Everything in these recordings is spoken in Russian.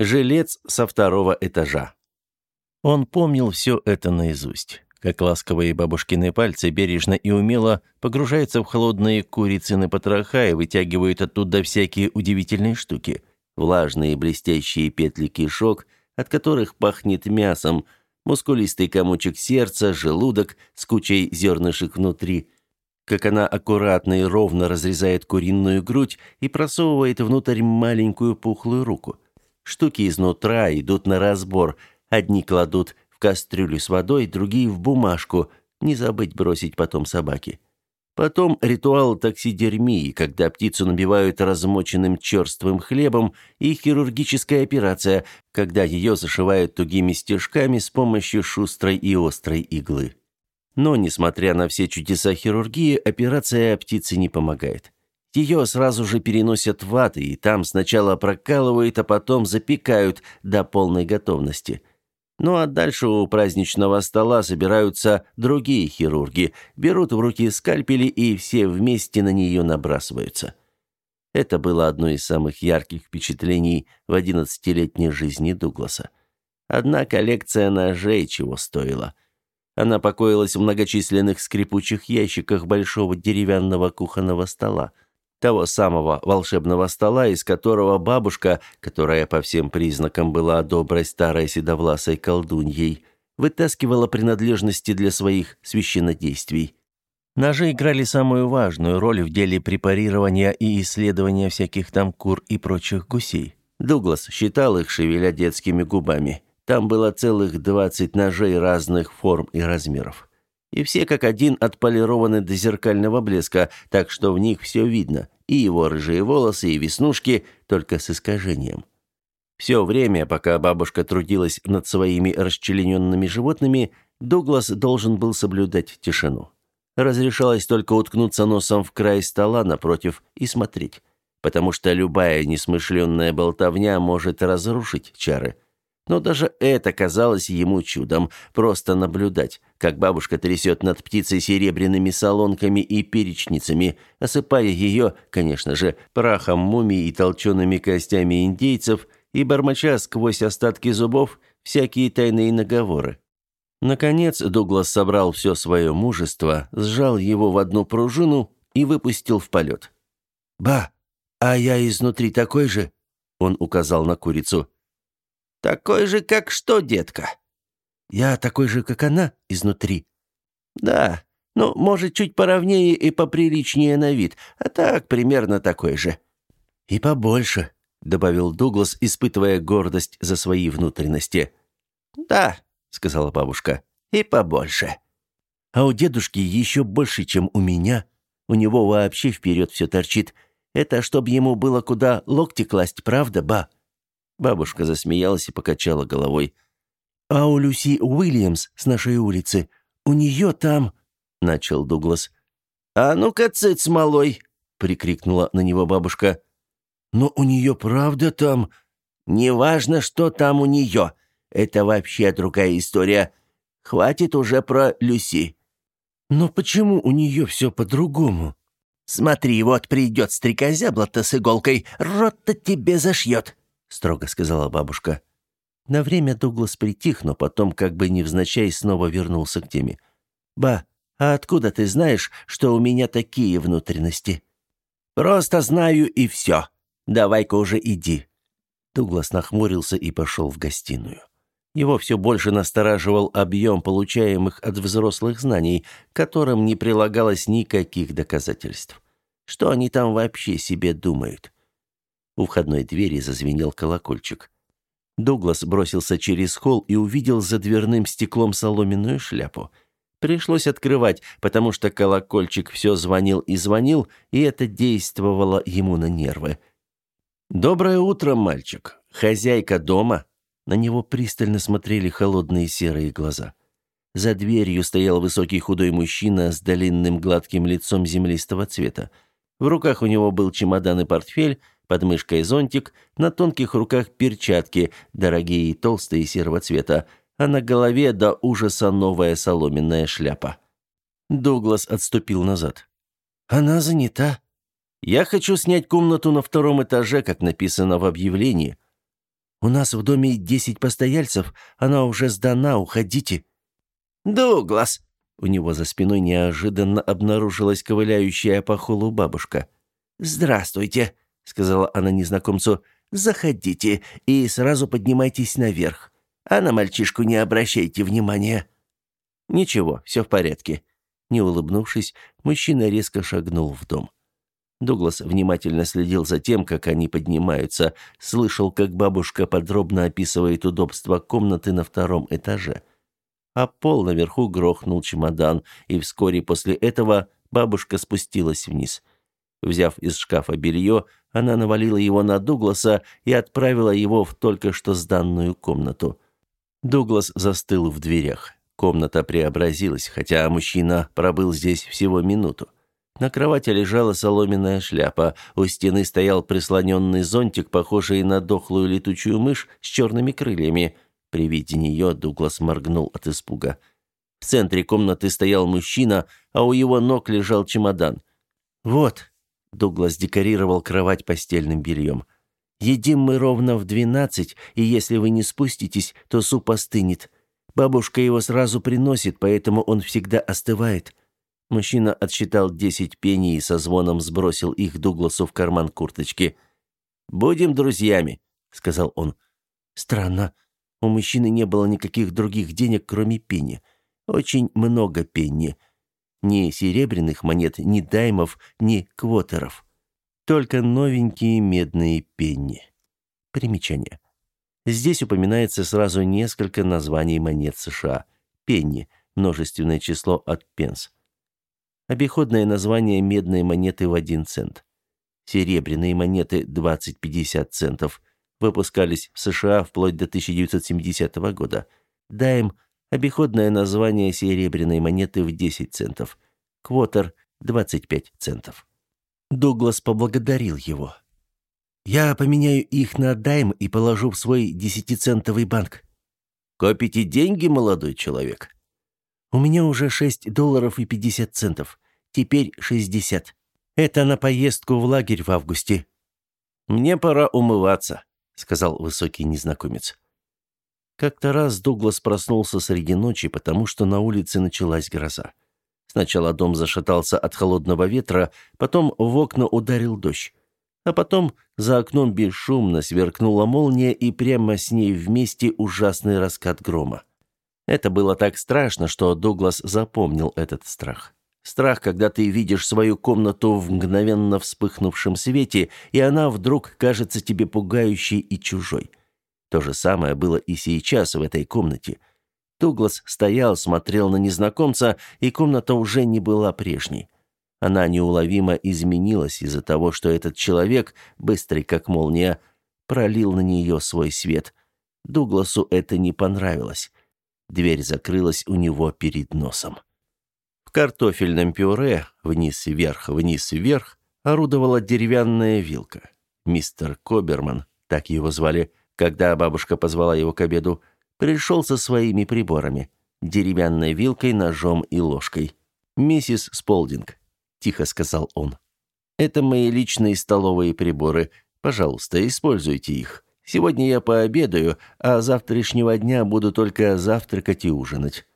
Жилец со второго этажа. Он помнил все это наизусть, как ласковые бабушкины пальцы бережно и умело погружаются в холодные курицыны потроха и вытягивают оттуда всякие удивительные штуки. Влажные блестящие петли кишок, от которых пахнет мясом, мускулистый комочек сердца, желудок с кучей зернышек внутри – как она аккуратно и ровно разрезает куриную грудь и просовывает внутрь маленькую пухлую руку. Штуки изнутра идут на разбор. Одни кладут в кастрюлю с водой, другие в бумажку. Не забыть бросить потом собаке. Потом ритуал таксидермии, когда птицу набивают размоченным черствым хлебом, и хирургическая операция, когда ее зашивают тугими стежками с помощью шустрой и острой иглы. Но, несмотря на все чудеса хирургии, операция птицы не помогает. Ее сразу же переносят в ад, и там сначала прокалывают, а потом запекают до полной готовности. Ну а дальше у праздничного стола собираются другие хирурги, берут в руки скальпели и все вместе на нее набрасываются. Это было одно из самых ярких впечатлений в одиннадцатилетней жизни Дугласа. Одна коллекция ножей чего стоила – она покоилась в многочисленных скрипучих ящиках большого деревянного кухонного стола. Того самого волшебного стола, из которого бабушка, которая по всем признакам была доброй старой седовласой колдуньей, вытаскивала принадлежности для своих священнодействий. Ножи играли самую важную роль в деле препарирования и исследования всяких там кур и прочих гусей. Дуглас считал их, шевеля детскими губами – там было целых двадцать ножей разных форм и размеров. И все как один отполированы до зеркального блеска, так что в них все видно, и его рыжие волосы, и веснушки, только с искажением. Все время, пока бабушка трудилась над своими расчлененными животными, Дуглас должен был соблюдать тишину. Разрешалось только уткнуться носом в край стола напротив и смотреть, потому что любая несмышленная болтовня может разрушить чары – но даже это казалось ему чудом, просто наблюдать, как бабушка трясет над птицей серебряными солонками и перечницами, осыпая ее, конечно же, прахом мумий и толчеными костями индейцев и бормоча сквозь остатки зубов всякие тайные наговоры. Наконец Дуглас собрал все свое мужество, сжал его в одну пружину и выпустил в полет. «Ба, а я изнутри такой же?» — он указал на курицу. «Такой же, как что, детка?» «Я такой же, как она, изнутри». «Да, ну, может, чуть поровнее и поприличнее на вид, а так примерно такой же». «И побольше», — добавил Дуглас, испытывая гордость за свои внутренности. «Да», — сказала бабушка, — «и побольше». «А у дедушки еще больше, чем у меня. У него вообще вперед все торчит. Это чтобы ему было куда локти класть, правда, ба?» Бабушка засмеялась и покачала головой. «А у Люси Уильямс с нашей улицы, у нее там...» — начал Дуглас. «А ну-ка, с малой!» — прикрикнула на него бабушка. «Но у нее правда там...» «Неважно, что там у нее. Это вообще другая история. Хватит уже про Люси». «Но почему у нее все по-другому?» «Смотри, вот придет стрекозябла-то с иголкой, рот-то тебе зашьет. — строго сказала бабушка. На время Дуглас притих, но потом, как бы невзначай, снова вернулся к теме. «Ба, а откуда ты знаешь, что у меня такие внутренности?» «Просто знаю и все. Давай-ка уже иди». Дуглас нахмурился и пошел в гостиную. Его все больше настораживал объем получаемых от взрослых знаний, которым не прилагалось никаких доказательств. Что они там вообще себе думают? У входной двери зазвенел колокольчик. Дуглас бросился через холл и увидел за дверным стеклом соломенную шляпу. Пришлось открывать, потому что колокольчик все звонил и звонил, и это действовало ему на нервы. «Доброе утро, мальчик. Хозяйка дома?» На него пристально смотрели холодные серые глаза. За дверью стоял высокий худой мужчина с длинным гладким лицом землистого цвета. В руках у него был чемодан и портфель, под мышкой зонтик, на тонких руках перчатки, дорогие и толстые серого цвета, а на голове до ужаса новая соломенная шляпа. Дуглас отступил назад. «Она занята. Я хочу снять комнату на втором этаже, как написано в объявлении». «У нас в доме десять постояльцев, она уже сдана, уходите». «Дуглас!» У него за спиной неожиданно обнаружилась ковыляющая по холу бабушка. «Здравствуйте», — сказала она незнакомцу. «Заходите и сразу поднимайтесь наверх. А на мальчишку не обращайте внимания». «Ничего, все в порядке». Не улыбнувшись, мужчина резко шагнул в дом. Дуглас внимательно следил за тем, как они поднимаются, слышал, как бабушка подробно описывает удобства комнаты на втором этаже. А пол наверху грохнул чемодан, и вскоре после этого бабушка спустилась вниз. Взяв из шкафа белье, она навалила его на Дугласа и отправила его в только что сданную комнату. Дуглас застыл в дверях. Комната преобразилась, хотя мужчина пробыл здесь всего минуту. На кровати лежала соломенная шляпа, у стены стоял прислоненный зонтик, похожий на дохлую летучую мышь с черными крыльями. При виде нее Дуглас моргнул от испуга. В центре комнаты стоял мужчина, а у его ног лежал чемодан. «Вот», — Дуглас декорировал кровать постельным бельем, — «едим мы ровно в двенадцать, и если вы не спуститесь, то суп остынет. Бабушка его сразу приносит, поэтому он всегда остывает». Мужчина отсчитал десять пеней и со звоном сбросил их Дугласу в карман курточки. «Будем друзьями», — сказал он. «Странно. У мужчины не было никаких других денег, кроме пени. Очень много пенни. Ни серебряных монет, ни даймов, ни квотеров. Только новенькие медные пенни». Примечание. Здесь упоминается сразу несколько названий монет США. Пенни – множественное число от пенс. Обиходное название медной монеты в 1 цент. Серебряные монеты 20-50 центов выпускались в США вплоть до 1970 года. Дайм – обиходное название серебряной монеты в 10 центов. Квотер – 25 центов. Дуглас поблагодарил его. «Я поменяю их на дайм и положу в свой десятицентовый банк». «Копите деньги, молодой человек?» У меня уже 6 долларов и 50 центов. Теперь 60. Это на поездку в лагерь в августе. Мне пора умываться, сказал высокий незнакомец. Как-то раз Дуглас проснулся среди ночи, потому что на улице началась гроза. Сначала дом зашатался от холодного ветра, потом в окна ударил дождь. А потом за окном бесшумно сверкнула молния и прямо с ней вместе ужасный раскат грома. Это было так страшно, что Дуглас запомнил этот страх. Страх, когда ты видишь свою комнату в мгновенно вспыхнувшем свете, и она вдруг кажется тебе пугающей и чужой. То же самое было и сейчас в этой комнате. Дуглас стоял, смотрел на незнакомца, и комната уже не была прежней. Она неуловимо изменилась из-за того, что этот человек, быстрый как молния, пролил на нее свой свет. Дугласу это не понравилось. Дверь закрылась у него перед носом. В картофельном пюре вниз-вверх, вниз-вверх орудовала деревянная вилка. Мистер Коберман, так его звали, когда бабушка позвала его к обеду, пришел со своими приборами: деревянной вилкой, ножом и ложкой. "Миссис Сполдинг", тихо сказал он. "Это мои личные столовые приборы. Пожалуйста, используйте их. Сегодня я пообедаю, а завтрашнего дня буду только завтракать и ужинать».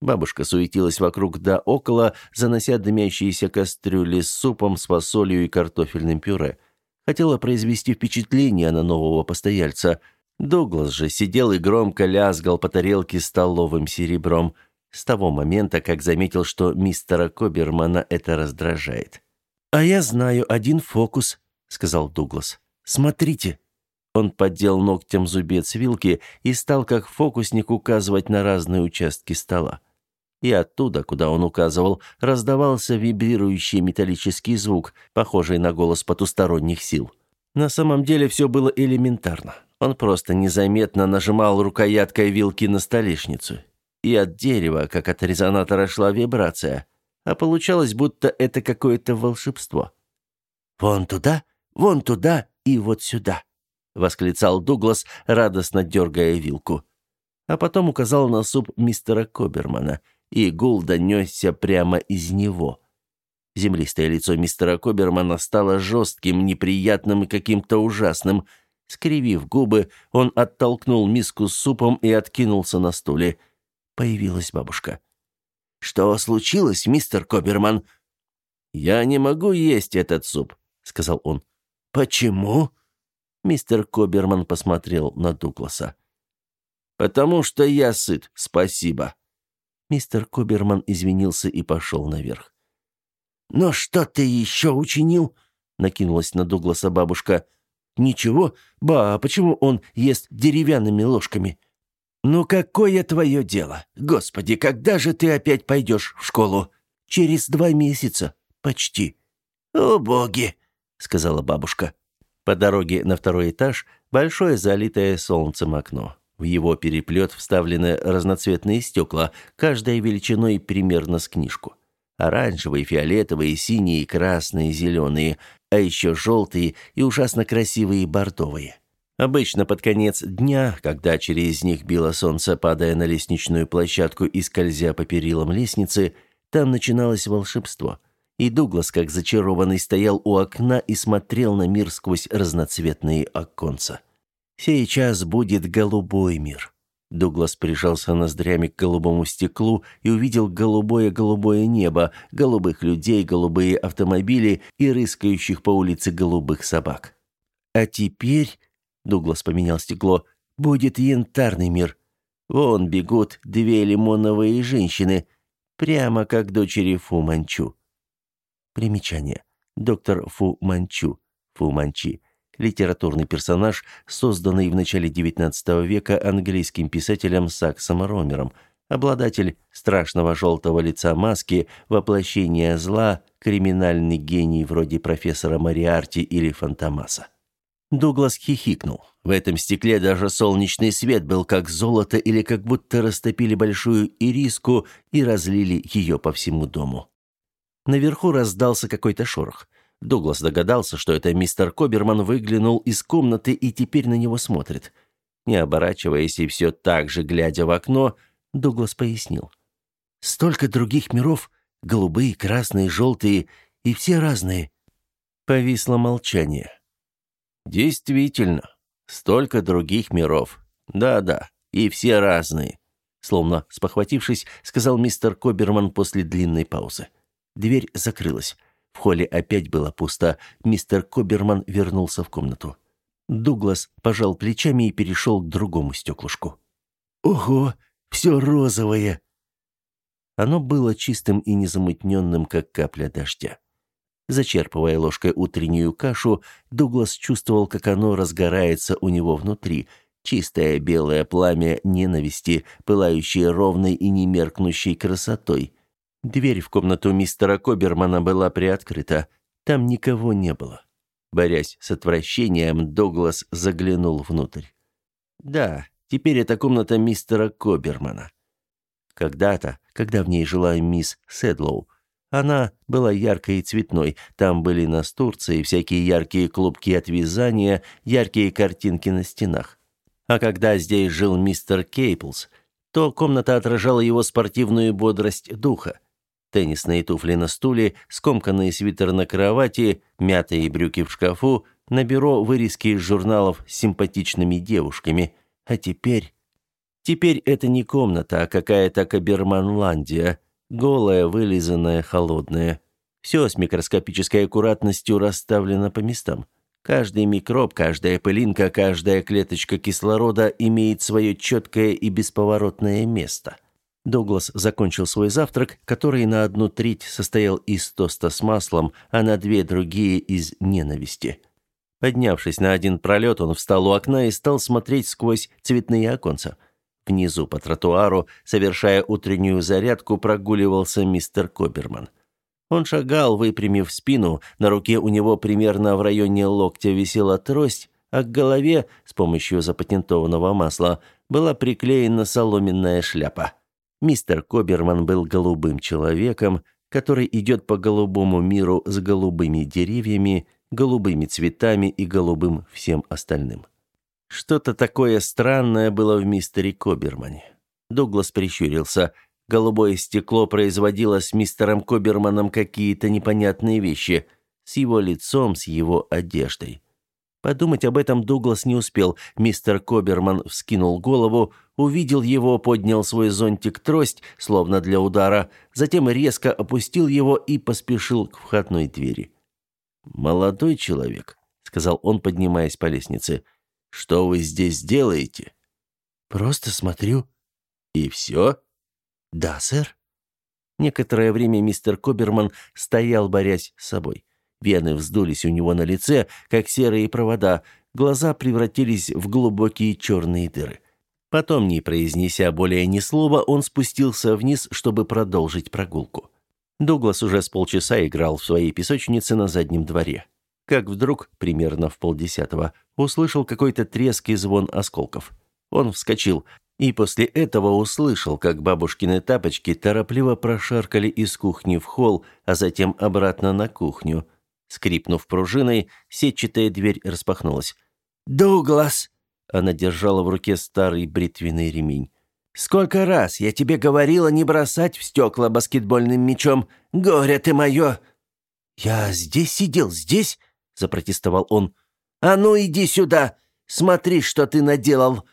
Бабушка суетилась вокруг да около, занося дымящиеся кастрюли с супом, с фасолью и картофельным пюре. Хотела произвести впечатление на нового постояльца. Дуглас же сидел и громко лязгал по тарелке столовым серебром. С того момента, как заметил, что мистера Кобермана это раздражает. «А я знаю один фокус», — сказал Дуглас. «Смотрите». Он поддел ногтем зубец вилки и стал как фокусник указывать на разные участки стола. И оттуда, куда он указывал, раздавался вибрирующий металлический звук, похожий на голос потусторонних сил. На самом деле все было элементарно. Он просто незаметно нажимал рукояткой вилки на столешницу. И от дерева, как от резонатора, шла вибрация. А получалось, будто это какое-то волшебство. «Вон туда, вон туда и вот сюда», восклицал Дуглас, радостно дергая вилку. А потом указал на суп мистера Кобермана, и гул донесся прямо из него. Землистое лицо мистера Кобермана стало жестким, неприятным и каким-то ужасным. Скривив губы, он оттолкнул миску с супом и откинулся на стуле. Появилась бабушка. «Что случилось, мистер Коберман?» «Я не могу есть этот суп», — сказал он. «Почему?» Мистер Коберман посмотрел на Дугласа. «Потому что я сыт, спасибо». Мистер Коберман извинился и пошел наверх. «Но что ты еще учинил?» — накинулась на Дугласа бабушка. «Ничего, ба, а почему он ест деревянными ложками?» «Ну какое твое дело? Господи, когда же ты опять пойдешь в школу?» «Через два месяца. Почти». «О, боги!» — сказала бабушка. По дороге на второй этаж большое залитое солнцем окно. В его переплет вставлены разноцветные стекла, каждая величиной примерно с книжку. Оранжевые, фиолетовые, синие, красные, зеленые, а еще желтые и ужасно красивые бордовые. Обычно под конец дня, когда через них било солнце, падая на лестничную площадку и скользя по перилам лестницы, там начиналось волшебство. И Дуглас, как зачарованный, стоял у окна и смотрел на мир сквозь разноцветные оконца. Сейчас будет голубой мир. Дуглас прижался ноздрями к голубому стеклу и увидел голубое-голубое небо, голубых людей, голубые автомобили и рыскающих по улице голубых собак. А теперь Дуглас поменял стекло. «Будет янтарный мир. Вон бегут две лимоновые женщины, прямо как дочери Фу Манчу». Примечание. Доктор Фу Манчу. Фу Манчи. Литературный персонаж, созданный в начале XIX века английским писателем Саксом Ромером, обладатель страшного желтого лица маски, воплощение зла, криминальный гений вроде профессора Мариарти или Фантомаса. Дуглас хихикнул. В этом стекле даже солнечный свет был как золото или как будто растопили большую ириску и разлили ее по всему дому. Наверху раздался какой-то шорох. Дуглас догадался, что это мистер Коберман выглянул из комнаты и теперь на него смотрит. Не оборачиваясь и все так же глядя в окно, Дуглас пояснил. «Столько других миров, голубые, красные, желтые, и все разные». Повисло молчание. Действительно, столько других миров. Да-да, и все разные. Словно спохватившись, сказал мистер Коберман после длинной паузы. Дверь закрылась. В холле опять было пусто. Мистер Коберман вернулся в комнату. Дуглас пожал плечами и перешел к другому стеклышку. «Ого, все розовое!» Оно было чистым и незамутненным, как капля дождя. Зачерпывая ложкой утреннюю кашу, Дуглас чувствовал, как оно разгорается у него внутри. Чистое белое пламя ненависти, пылающее ровной и немеркнущей красотой. Дверь в комнату мистера Кобермана была приоткрыта. Там никого не было. Борясь с отвращением, Дуглас заглянул внутрь. Да, теперь это комната мистера Кобермана. Когда-то, когда в ней жила мисс Седлоу, она была яркой и цветной. Там были настурции, всякие яркие клубки от вязания, яркие картинки на стенах. А когда здесь жил мистер Кейплс, то комната отражала его спортивную бодрость духа. Теннисные туфли на стуле, скомканный свитер на кровати, мятые брюки в шкафу, на бюро вырезки из журналов с симпатичными девушками. А теперь... Теперь это не комната, а какая-то Каберманландия – Голая, вылизанная, холодная. Все с микроскопической аккуратностью расставлено по местам. Каждый микроб, каждая пылинка, каждая клеточка кислорода имеет свое четкое и бесповоротное место. Дуглас закончил свой завтрак, который на одну треть состоял из тоста с маслом, а на две другие из ненависти. Поднявшись на один пролет, он встал у окна и стал смотреть сквозь цветные оконца. Внизу по тротуару, совершая утреннюю зарядку, прогуливался мистер Коберман. Он шагал, выпрямив спину, на руке у него примерно в районе локтя висела трость, а к голове, с помощью запатентованного масла, была приклеена соломенная шляпа. Мистер Коберман был голубым человеком, который идет по голубому миру с голубыми деревьями, голубыми цветами и голубым всем остальным. Что-то такое странное было в мистере Кобермане. Дуглас прищурился. Голубое стекло производило с мистером Коберманом какие-то непонятные вещи. С его лицом, с его одеждой. Подумать об этом Дуглас не успел. Мистер Коберман вскинул голову, увидел его, поднял свой зонтик-трость, словно для удара, затем резко опустил его и поспешил к входной двери. «Молодой человек», — сказал он, поднимаясь по лестнице, — «что вы здесь делаете?» «Просто смотрю». «И все?» «Да, сэр». Некоторое время мистер Коберман стоял, борясь с собой. Вены вздулись у него на лице, как серые провода, глаза превратились в глубокие черные дыры. Потом, не произнеся более ни слова, он спустился вниз, чтобы продолжить прогулку. Дуглас уже с полчаса играл в своей песочнице на заднем дворе. Как вдруг, примерно в полдесятого, услышал какой-то треск и звон осколков. Он вскочил, и после этого услышал, как бабушкины тапочки торопливо прошаркали из кухни в холл, а затем обратно на кухню. Скрипнув пружиной, сетчатая дверь распахнулась. «Дуглас!» Она держала в руке старый бритвенный ремень. «Сколько раз я тебе говорила не бросать в стекла баскетбольным мячом! Горе ты мое!» «Я здесь сидел, здесь?» — запротестовал он. «А ну, иди сюда! Смотри, что ты наделал!»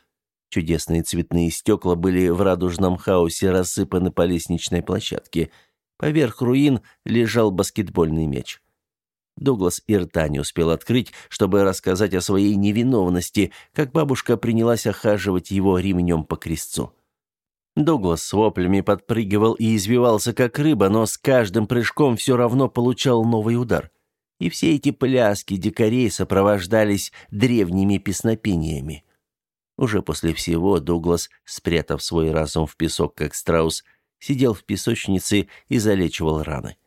Чудесные цветные стекла были в радужном хаосе рассыпаны по лестничной площадке. Поверх руин лежал баскетбольный мяч. Дуглас и рта не успел открыть, чтобы рассказать о своей невиновности, как бабушка принялась охаживать его ремнем по крестцу. Дуглас с воплями подпрыгивал и извивался, как рыба, но с каждым прыжком все равно получал новый удар. И все эти пляски дикарей сопровождались древними песнопениями. Уже после всего Дуглас, спрятав свой разум в песок, как страус, сидел в песочнице и залечивал раны.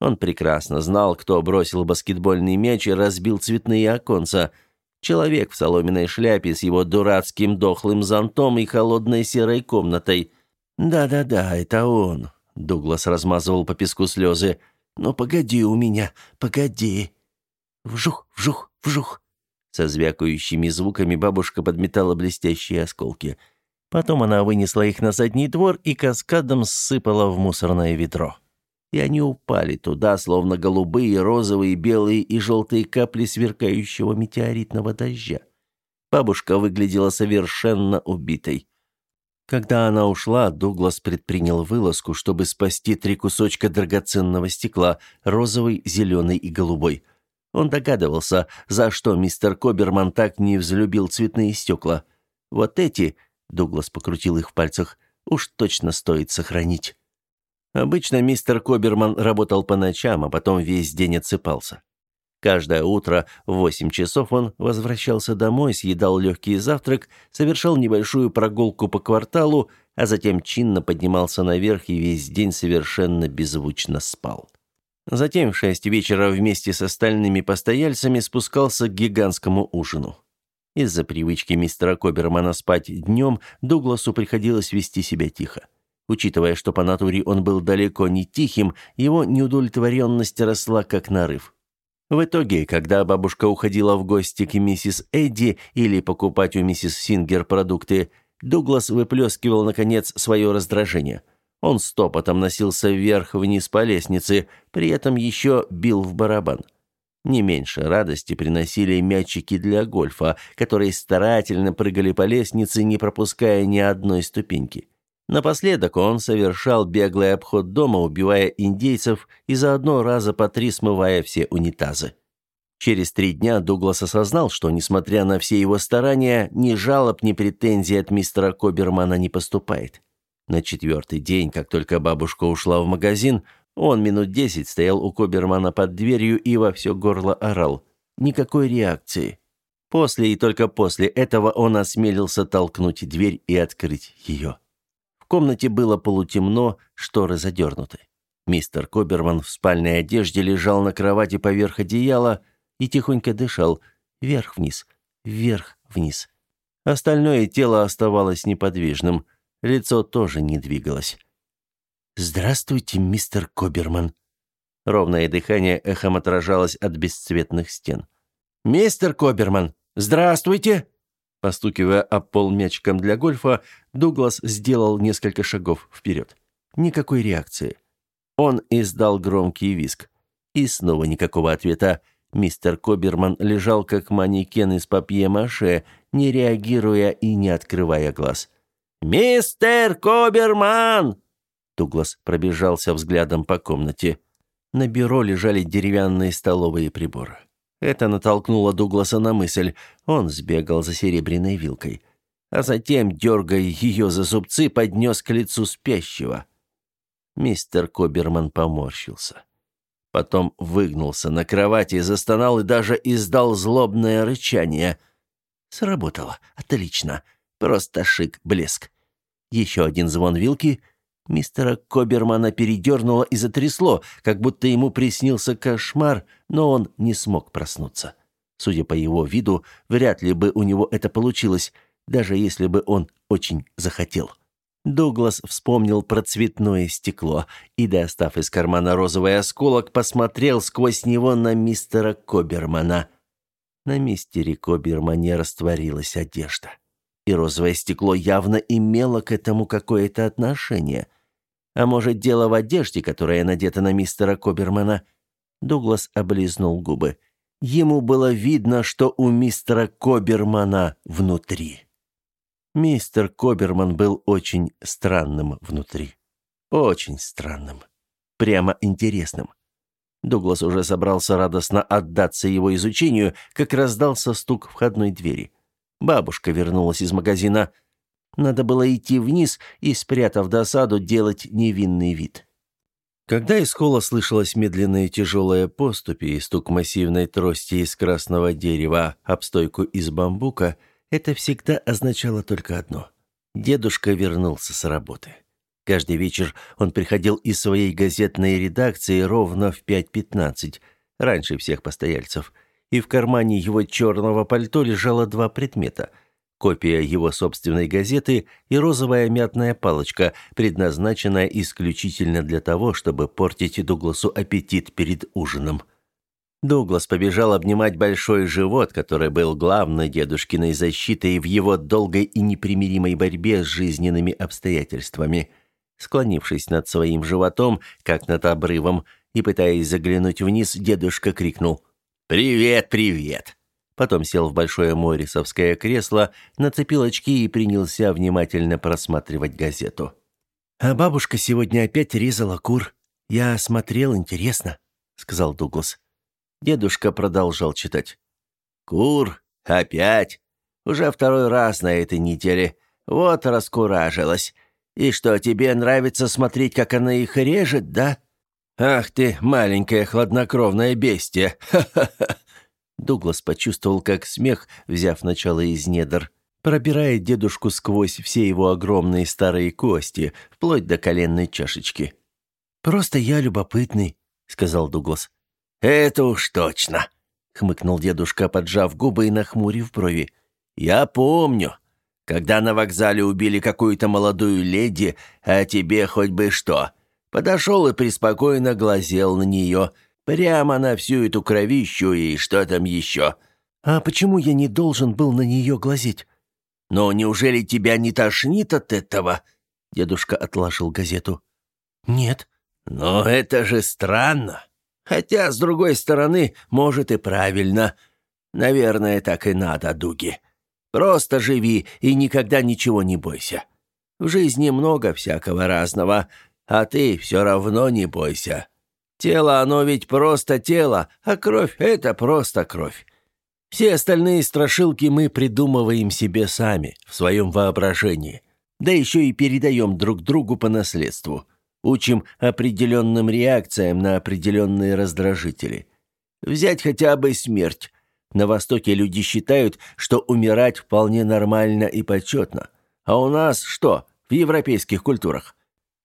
Он прекрасно знал, кто бросил баскетбольный мяч и разбил цветные оконца. Человек в соломенной шляпе с его дурацким дохлым зонтом и холодной серой комнатой. «Да-да-да, это он», — Дуглас размазывал по песку слезы. «Ну, погоди у меня, погоди». «Вжух, вжух, вжух». Со звякающими звуками бабушка подметала блестящие осколки. Потом она вынесла их на задний двор и каскадом ссыпала в мусорное ведро и они упали туда, словно голубые, розовые, белые и желтые капли сверкающего метеоритного дождя. Бабушка выглядела совершенно убитой. Когда она ушла, Дуглас предпринял вылазку, чтобы спасти три кусочка драгоценного стекла, розовый, зеленый и голубой. Он догадывался, за что мистер Коберман так не взлюбил цветные стекла. Вот эти, Дуглас покрутил их в пальцах, уж точно стоит сохранить. Обычно мистер Коберман работал по ночам, а потом весь день отсыпался. Каждое утро в восемь часов он возвращался домой, съедал легкий завтрак, совершал небольшую прогулку по кварталу, а затем чинно поднимался наверх и весь день совершенно беззвучно спал. Затем в шесть вечера вместе с остальными постояльцами спускался к гигантскому ужину. Из-за привычки мистера Кобермана спать днем Дугласу приходилось вести себя тихо. Учитывая, что по натуре он был далеко не тихим, его неудовлетворенность росла как нарыв. В итоге, когда бабушка уходила в гости к миссис Эдди или покупать у миссис Сингер продукты, Дуглас выплескивал, наконец, свое раздражение. Он стопотом носился вверх-вниз по лестнице, при этом еще бил в барабан. Не меньше радости приносили мячики для гольфа, которые старательно прыгали по лестнице, не пропуская ни одной ступеньки. Напоследок он совершал беглый обход дома, убивая индейцев и заодно раза по три смывая все унитазы. Через три дня Дуглас осознал, что, несмотря на все его старания, ни жалоб, ни претензий от мистера Кобермана не поступает. На четвертый день, как только бабушка ушла в магазин, он минут десять стоял у Кобермана под дверью и во все горло орал. Никакой реакции. После и только после этого он осмелился толкнуть дверь и открыть ее комнате было полутемно, шторы задернуты. Мистер Коберман в спальной одежде лежал на кровати поверх одеяла и тихонько дышал вверх-вниз, вверх-вниз. Остальное тело оставалось неподвижным, лицо тоже не двигалось. «Здравствуйте, мистер Коберман». Ровное дыхание эхом отражалось от бесцветных стен. «Мистер Коберман, здравствуйте!» Постукивая об пол мячиком для гольфа, Дуглас сделал несколько шагов вперед. Никакой реакции. Он издал громкий визг. И снова никакого ответа. Мистер Коберман лежал как манекен из папье-маше, не реагируя и не открывая глаз. «Мистер Коберман!» Дуглас пробежался взглядом по комнате. На бюро лежали деревянные столовые приборы. Это натолкнуло Дугласа на мысль. Он сбегал за серебряной вилкой. А затем, дергая ее за зубцы, поднес к лицу спящего. Мистер Коберман поморщился. Потом выгнулся на кровати, застонал и даже издал злобное рычание. Сработало. Отлично. Просто шик, блеск. Еще один звон вилки. Мистера Кобермана передернуло и затрясло, как будто ему приснился кошмар, но он не смог проснуться. Судя по его виду, вряд ли бы у него это получилось, даже если бы он очень захотел. Дуглас вспомнил про цветное стекло и, достав из кармана розовый осколок, посмотрел сквозь него на мистера Кобермана. На мистере Кобермане растворилась одежда. И розовое стекло явно имело к этому какое-то отношение. А может, дело в одежде, которая надета на мистера Кобермана? Дуглас облизнул губы. Ему было видно, что у мистера Кобермана внутри. Мистер Коберман был очень странным внутри. Очень странным. Прямо интересным. Дуглас уже собрался радостно отдаться его изучению, как раздался стук входной двери. Бабушка вернулась из магазина. Надо было идти вниз и, спрятав досаду, делать невинный вид. Когда из холла слышалась медленная тяжелая поступь и стук массивной трости из красного дерева об стойку из бамбука – это всегда означало только одно. Дедушка вернулся с работы. Каждый вечер он приходил из своей газетной редакции ровно в 5.15, раньше всех постояльцев, и в кармане его черного пальто лежало два предмета – копия его собственной газеты и розовая мятная палочка, предназначенная исключительно для того, чтобы портить Дугласу аппетит перед ужином. Дуглас побежал обнимать большой живот, который был главной дедушкиной защитой в его долгой и непримиримой борьбе с жизненными обстоятельствами. Склонившись над своим животом, как над обрывом, и пытаясь заглянуть вниз, дедушка крикнул «Привет, привет!». Потом сел в большое морисовское кресло, нацепил очки и принялся внимательно просматривать газету. «А бабушка сегодня опять резала кур. Я смотрел, интересно», — сказал Дуглас. Дедушка продолжал читать. «Кур? Опять? Уже второй раз на этой неделе. Вот раскуражилась. И что, тебе нравится смотреть, как она их режет, да? Ах ты, маленькое хладнокровное бестие! Ха-ха-ха!» Дуглас почувствовал, как смех, взяв начало из недр, пробирает дедушку сквозь все его огромные старые кости, вплоть до коленной чашечки. «Просто я любопытный», — сказал Дуглас. «Это уж точно», — хмыкнул дедушка, поджав губы и нахмурив брови. «Я помню, когда на вокзале убили какую-то молодую леди, а тебе хоть бы что. Подошел и преспокойно глазел на нее, прямо на всю эту кровищу и что там еще». «А почему я не должен был на нее глазеть?» «Но неужели тебя не тошнит от этого?» Дедушка отложил газету. «Нет». «Но это же странно. Хотя, с другой стороны, может и правильно. Наверное, так и надо, Дуги. Просто живи и никогда ничего не бойся. В жизни много всякого разного, а ты все равно не бойся. Тело, оно ведь просто тело, а кровь — это просто кровь. Все остальные страшилки мы придумываем себе сами, в своем воображении. Да еще и передаем друг другу по наследству. Учим определенным реакциям на определенные раздражители. Взять хотя бы смерть. На Востоке люди считают, что умирать вполне нормально и почетно. А у нас что, в европейских культурах?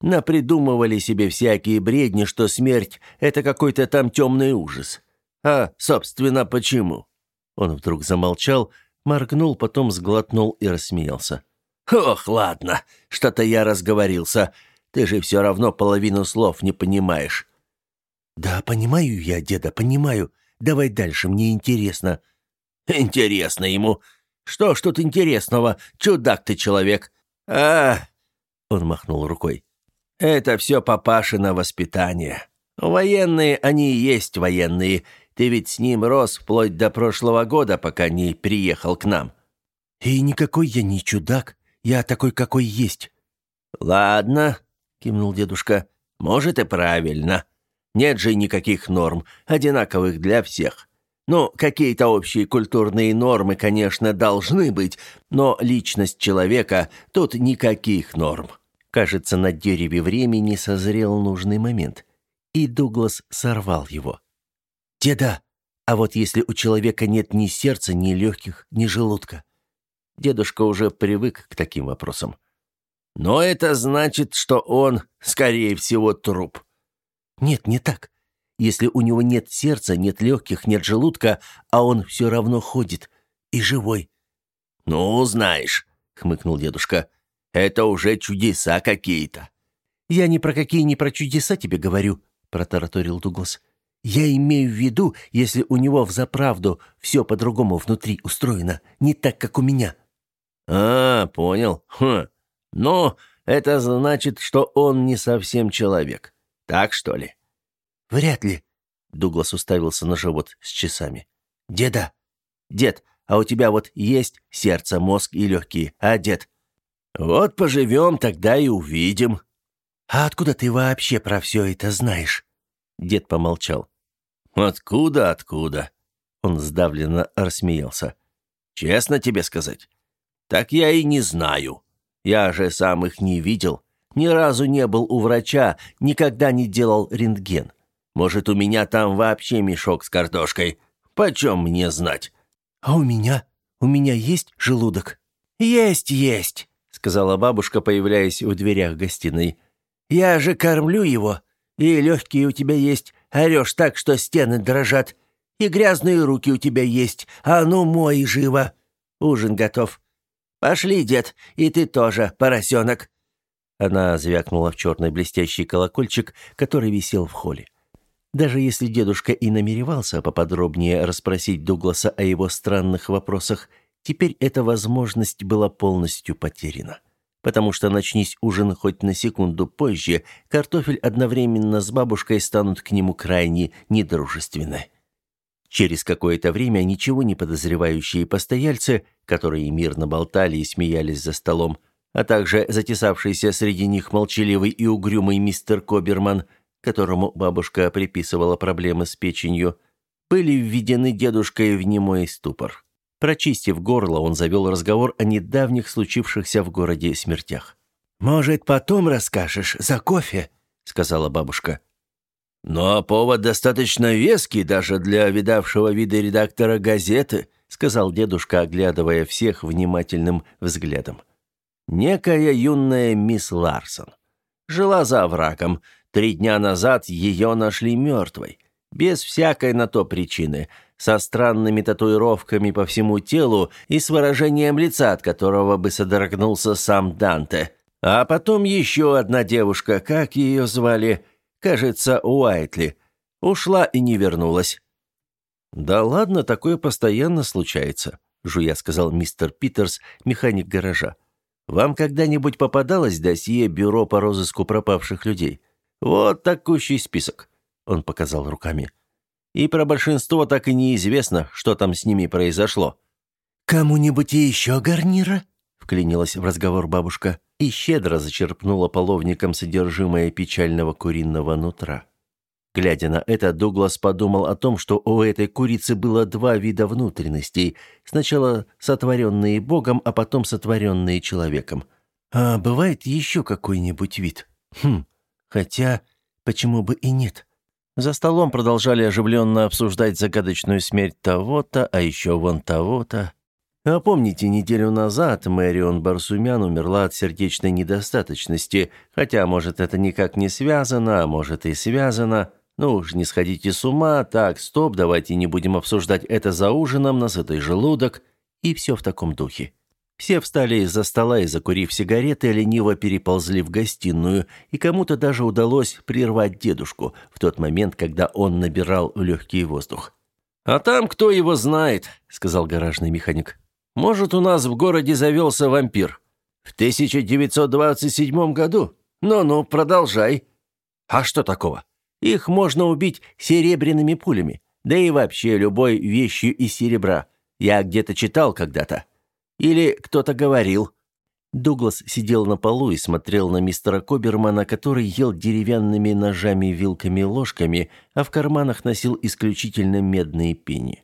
Напридумывали себе всякие бредни, что смерть — это какой-то там темный ужас. А, собственно, почему? Он вдруг замолчал, моргнул, потом сглотнул и рассмеялся. «Ох, ладно, что-то я разговорился. Ты же все равно половину слов не понимаешь». «Да, понимаю я, деда, понимаю. Давай дальше, мне интересно». «Интересно ему. Что ж тут интересного? Чудак ты человек». «А...» — он махнул рукой. «Это все папашино воспитание. Военные они и есть военные. Ты ведь с ним рос вплоть до прошлого года, пока не приехал к нам». «И никакой я не чудак. Я такой, какой есть». «Ладно», — кивнул дедушка, — «может и правильно. Нет же никаких норм, одинаковых для всех. Ну, какие-то общие культурные нормы, конечно, должны быть, но личность человека тут никаких норм». Кажется, на дереве времени созрел нужный момент, и Дуглас сорвал его. «Деда, а вот если у человека нет ни сердца, ни легких, ни желудка?» Дедушка уже привык к таким вопросам. «Но это значит, что он, скорее всего, труп». «Нет, не так. Если у него нет сердца, нет легких, нет желудка, а он все равно ходит и живой». «Ну, знаешь», — хмыкнул дедушка, — «это уже чудеса какие-то». «Я ни про какие не про чудеса тебе говорю», — протараторил Дуглас. Я имею в виду, если у него взаправду все по-другому внутри устроено, не так, как у меня». «А, понял. Хм. Ну, это значит, что он не совсем человек. Так, что ли?» «Вряд ли», — Дуглас уставился на живот с часами. «Деда, дед, а у тебя вот есть сердце, мозг и легкие, а дед?» «Вот поживем, тогда и увидим». «А откуда ты вообще про все это знаешь?» Дед помолчал. «Откуда, откуда?» Он сдавленно рассмеялся. «Честно тебе сказать? Так я и не знаю. Я же сам их не видел. Ни разу не был у врача, никогда не делал рентген. Может, у меня там вообще мешок с картошкой. Почем мне знать?» «А у меня? У меня есть желудок?» «Есть, есть», — сказала бабушка, появляясь в дверях гостиной. «Я же кормлю его, и легкие у тебя есть, Орешь так, что стены дрожат. И грязные руки у тебя есть. А ну, мой живо. Ужин готов. Пошли, дед, и ты тоже, поросенок». Она звякнула в черный блестящий колокольчик, который висел в холле. Даже если дедушка и намеревался поподробнее расспросить Дугласа о его странных вопросах, теперь эта возможность была полностью потеряна потому что начнись ужин хоть на секунду позже, картофель одновременно с бабушкой станут к нему крайне недружественны. Через какое-то время ничего не подозревающие постояльцы, которые мирно болтали и смеялись за столом, а также затесавшийся среди них молчаливый и угрюмый мистер Коберман, которому бабушка приписывала проблемы с печенью, были введены дедушкой в немой ступор. Прочистив горло, он завел разговор о недавних случившихся в городе смертях. «Может, потом расскажешь, за кофе?» — сказала бабушка. «Но повод достаточно веский даже для видавшего вида редактора газеты», — сказал дедушка, оглядывая всех внимательным взглядом. «Некая юная мисс Ларсон. Жила за оврагом. Три дня назад ее нашли мертвой. Без всякой на то причины со странными татуировками по всему телу и с выражением лица, от которого бы содрогнулся сам Данте. А потом еще одна девушка, как ее звали, кажется, Уайтли, ушла и не вернулась. «Да ладно, такое постоянно случается», — жуя сказал мистер Питерс, механик гаража. «Вам когда-нибудь попадалось досье Бюро по розыску пропавших людей? Вот такущий список», — он показал руками. И про большинство так и неизвестно, что там с ними произошло. «Кому-нибудь еще гарнира?» — вклинилась в разговор бабушка и щедро зачерпнула половником содержимое печального куриного нутра. Глядя на это, Дуглас подумал о том, что у этой курицы было два вида внутренностей, сначала сотворенные Богом, а потом сотворенные человеком. «А бывает еще какой-нибудь вид? Хм, хотя, почему бы и нет?» За столом продолжали оживленно обсуждать загадочную смерть того-то, а еще вон того-то. А помните, неделю назад Мэрион Барсумян умерла от сердечной недостаточности, хотя, может, это никак не связано, а может и связано. Ну уж не сходите с ума, так, стоп, давайте не будем обсуждать это за ужином, насытый желудок, и все в таком духе. Все встали из-за стола и, закурив сигареты, лениво переползли в гостиную, и кому-то даже удалось прервать дедушку в тот момент, когда он набирал в легкий воздух. «А там кто его знает», — сказал гаражный механик. «Может, у нас в городе завелся вампир. В 1927 году? Ну-ну, продолжай». «А что такого? Их можно убить серебряными пулями. Да и вообще любой вещью из серебра. Я где-то читал когда-то. Или кто-то говорил». Дуглас сидел на полу и смотрел на мистера Кобермана, который ел деревянными ножами, вилками, ложками, а в карманах носил исключительно медные пени.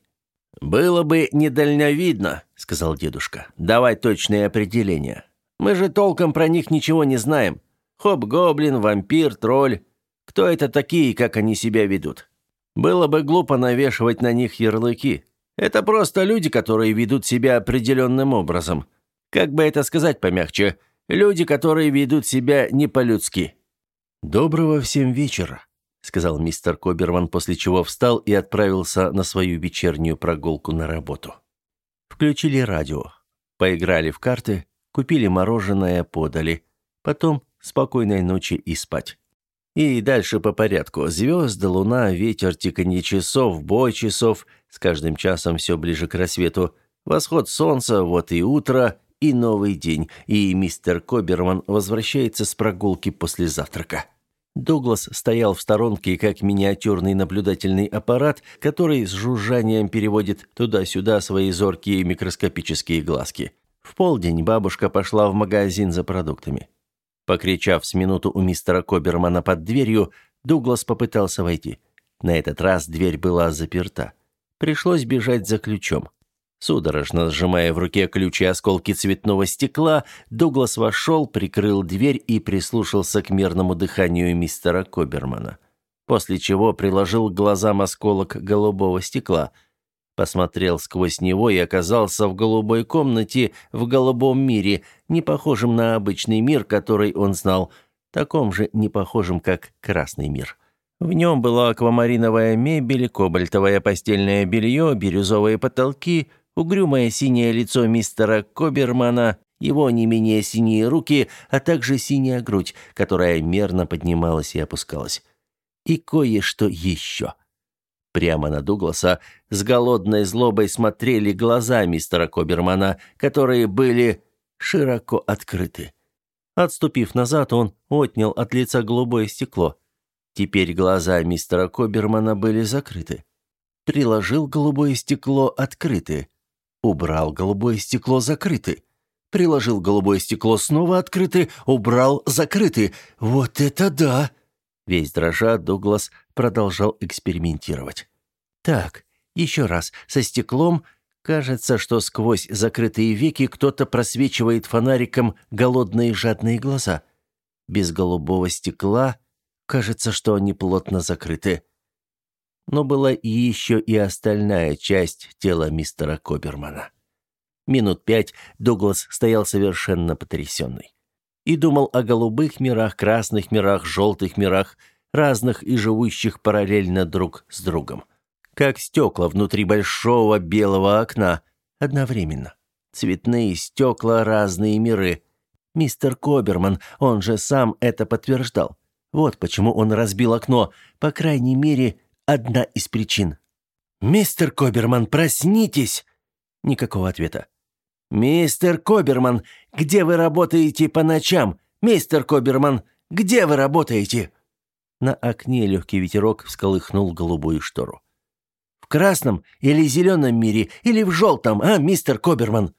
«Было бы недальновидно», — сказал дедушка, — «давать точные определения. Мы же толком про них ничего не знаем. Хоб-гоблин, вампир, тролль. Кто это такие и как они себя ведут? Было бы глупо навешивать на них ярлыки. Это просто люди, которые ведут себя определенным образом. Как бы это сказать помягче? Люди, которые ведут себя не по-людски. «Доброго всем вечера», — сказал мистер Коберман, после чего встал и отправился на свою вечернюю прогулку на работу. Включили радио, поиграли в карты, купили мороженое, подали. Потом спокойной ночи и спать. И дальше по порядку. Звезды, луна, ветер, тиканье часов, бой часов. С каждым часом все ближе к рассвету. Восход солнца, вот и утро, и новый день, и мистер Коберман возвращается с прогулки после завтрака. Дуглас стоял в сторонке, как миниатюрный наблюдательный аппарат, который с жужжанием переводит туда-сюда свои зоркие микроскопические глазки. В полдень бабушка пошла в магазин за продуктами. Покричав с минуту у мистера Кобермана под дверью, Дуглас попытался войти. На этот раз дверь была заперта. Пришлось бежать за ключом. Судорожно сжимая в руке ключи осколки цветного стекла, Дуглас вошел, прикрыл дверь и прислушался к мерному дыханию мистера Кобермана. После чего приложил к глазам осколок голубого стекла. Посмотрел сквозь него и оказался в голубой комнате в голубом мире, не похожем на обычный мир, который он знал, таком же не похожем, как красный мир. В нем была аквамариновая мебель, кобальтовое постельное белье, бирюзовые потолки — угрюмое синее лицо мистера Кобермана, его не менее синие руки, а также синяя грудь, которая мерно поднималась и опускалась. И кое-что еще. Прямо на Дугласа с голодной злобой смотрели глаза мистера Кобермана, которые были широко открыты. Отступив назад, он отнял от лица голубое стекло. Теперь глаза мистера Кобермана были закрыты. Приложил голубое стекло открыты. Убрал голубое стекло закрыты. Приложил голубое стекло снова открыты, убрал закрыты. Вот это да! Весь дрожа, Дуглас продолжал экспериментировать. Так, еще раз, со стеклом... Кажется, что сквозь закрытые веки кто-то просвечивает фонариком голодные жадные глаза. Без голубого стекла кажется, что они плотно закрыты но была и еще и остальная часть тела мистера Кобермана. Минут пять Дуглас стоял совершенно потрясенный. И думал о голубых мирах, красных мирах, желтых мирах, разных и живущих параллельно друг с другом. Как стекла внутри большого белого окна, одновременно. Цветные стекла, разные миры. Мистер Коберман, он же сам это подтверждал. Вот почему он разбил окно, по крайней мере, одна из причин. «Мистер Коберман, проснитесь!» Никакого ответа. «Мистер Коберман, где вы работаете по ночам? Мистер Коберман, где вы работаете?» На окне легкий ветерок всколыхнул голубую штору. «В красном или зеленом мире, или в желтом, а, мистер Коберман?»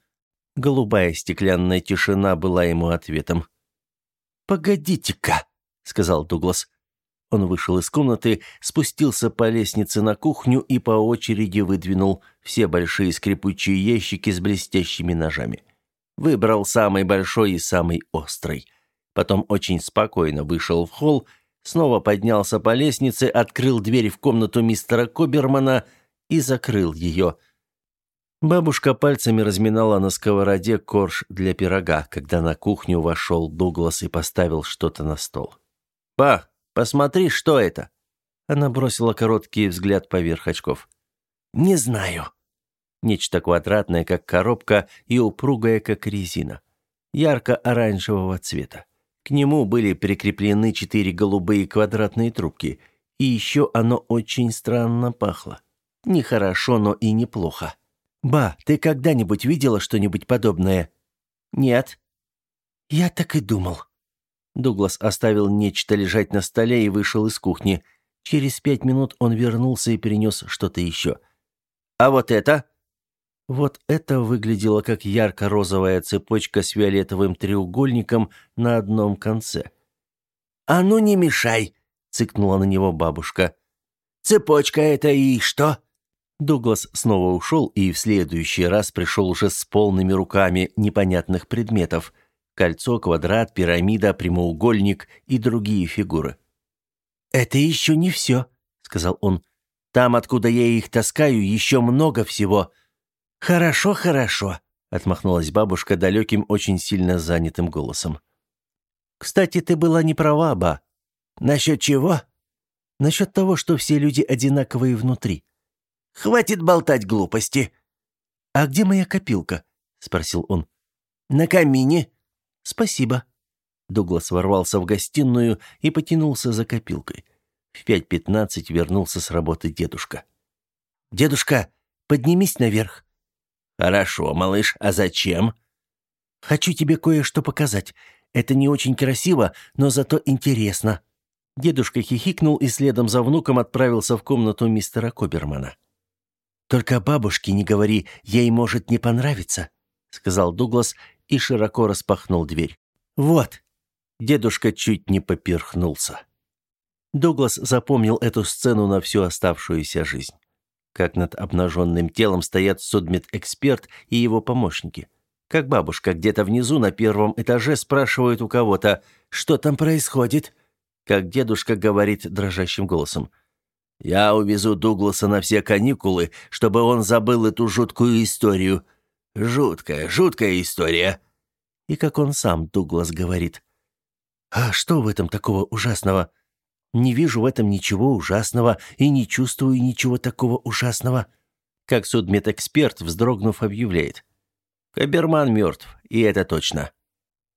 Голубая стеклянная тишина была ему ответом. «Погодите-ка», — сказал Дуглас. Он вышел из комнаты, спустился по лестнице на кухню и по очереди выдвинул все большие скрипучие ящики с блестящими ножами. Выбрал самый большой и самый острый. Потом очень спокойно вышел в холл, снова поднялся по лестнице, открыл дверь в комнату мистера Кобермана и закрыл ее. Бабушка пальцами разминала на сковороде корж для пирога, когда на кухню вошел Дуглас и поставил что-то на стол. «Па, Посмотри, что это?» Она бросила короткий взгляд поверх очков. «Не знаю». Нечто квадратное, как коробка, и упругое, как резина. Ярко-оранжевого цвета. К нему были прикреплены четыре голубые квадратные трубки. И еще оно очень странно пахло. Нехорошо, но и неплохо. «Ба, ты когда-нибудь видела что-нибудь подобное?» «Нет». «Я так и думал», Дуглас оставил нечто лежать на столе и вышел из кухни. Через пять минут он вернулся и принес что-то еще. «А вот это?» Вот это выглядело как ярко-розовая цепочка с фиолетовым треугольником на одном конце. «А ну не мешай!» — цыкнула на него бабушка. «Цепочка это и что?» Дуглас снова ушел и в следующий раз пришел уже с полными руками непонятных предметов. Кольцо, квадрат, пирамида, прямоугольник и другие фигуры. «Это еще не все», — сказал он. «Там, откуда я их таскаю, еще много всего». «Хорошо, хорошо», — отмахнулась бабушка далеким, очень сильно занятым голосом. «Кстати, ты была не права, ба». «Насчет чего?» «Насчет того, что все люди одинаковые внутри». «Хватит болтать глупости». «А где моя копилка?» — спросил он. «На камине». «Спасибо». Дуглас ворвался в гостиную и потянулся за копилкой. В пять пятнадцать вернулся с работы дедушка. «Дедушка, поднимись наверх». «Хорошо, малыш, а зачем?» «Хочу тебе кое-что показать. Это не очень красиво, но зато интересно». Дедушка хихикнул и следом за внуком отправился в комнату мистера Кобермана. «Только бабушке не говори, ей может не понравиться», — сказал Дуглас и широко распахнул дверь. «Вот, Дедушка чуть не поперхнулся. Дуглас запомнил эту сцену на всю оставшуюся жизнь. Как над обнаженным телом стоят судмедэксперт и его помощники. Как бабушка где-то внизу на первом этаже спрашивает у кого-то, что там происходит. Как дедушка говорит дрожащим голосом. «Я увезу Дугласа на все каникулы, чтобы он забыл эту жуткую историю. Жуткая, жуткая история». И как он сам, Дуглас, говорит – а что в этом такого ужасного? Не вижу в этом ничего ужасного и не чувствую ничего такого ужасного. Как судмедэксперт, вздрогнув, объявляет. Каберман мертв, и это точно.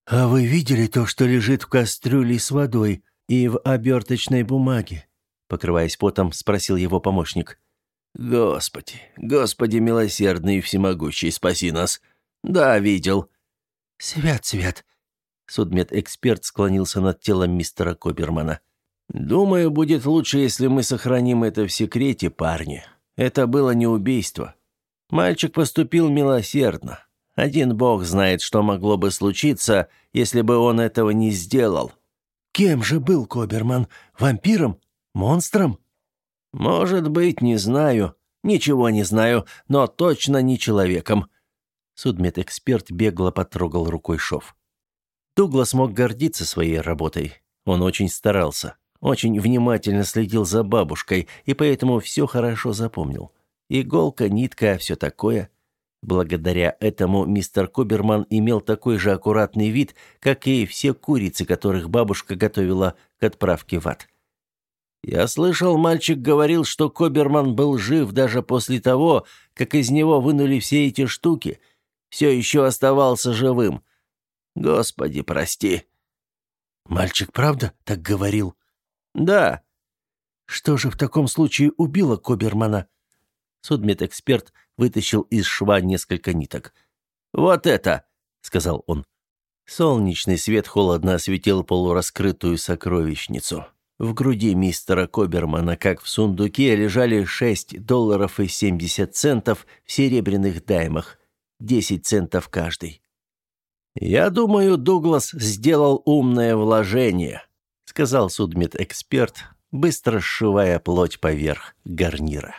А вы видели то, что лежит в кастрюле с водой и в оберточной бумаге? Покрываясь потом, спросил его помощник. Господи, Господи милосердный и всемогущий, спаси нас. Да, видел. Свят, свят, Судмедэксперт склонился над телом мистера Кобермана. «Думаю, будет лучше, если мы сохраним это в секрете, парни. Это было не убийство. Мальчик поступил милосердно. Один бог знает, что могло бы случиться, если бы он этого не сделал». «Кем же был Коберман? Вампиром? Монстром?» «Может быть, не знаю. Ничего не знаю, но точно не человеком». Судмедэксперт бегло потрогал рукой шов. Дуглас мог гордиться своей работой. Он очень старался, очень внимательно следил за бабушкой и поэтому все хорошо запомнил. Иголка, нитка, все такое. Благодаря этому мистер Коберман имел такой же аккуратный вид, как и все курицы, которых бабушка готовила к отправке в ад. Я слышал, мальчик говорил, что Коберман был жив даже после того, как из него вынули все эти штуки. Все еще оставался живым. Господи, прости. Мальчик правда так говорил? Да. Что же в таком случае убило Кобермана? Судмедэксперт вытащил из шва несколько ниток. Вот это, сказал он. Солнечный свет холодно осветил полураскрытую сокровищницу. В груди мистера Кобермана, как в сундуке, лежали 6 долларов и 70 центов в серебряных даймах, 10 центов каждый. «Я думаю, Дуглас сделал умное вложение», — сказал судмедэксперт, быстро сшивая плоть поверх гарнира.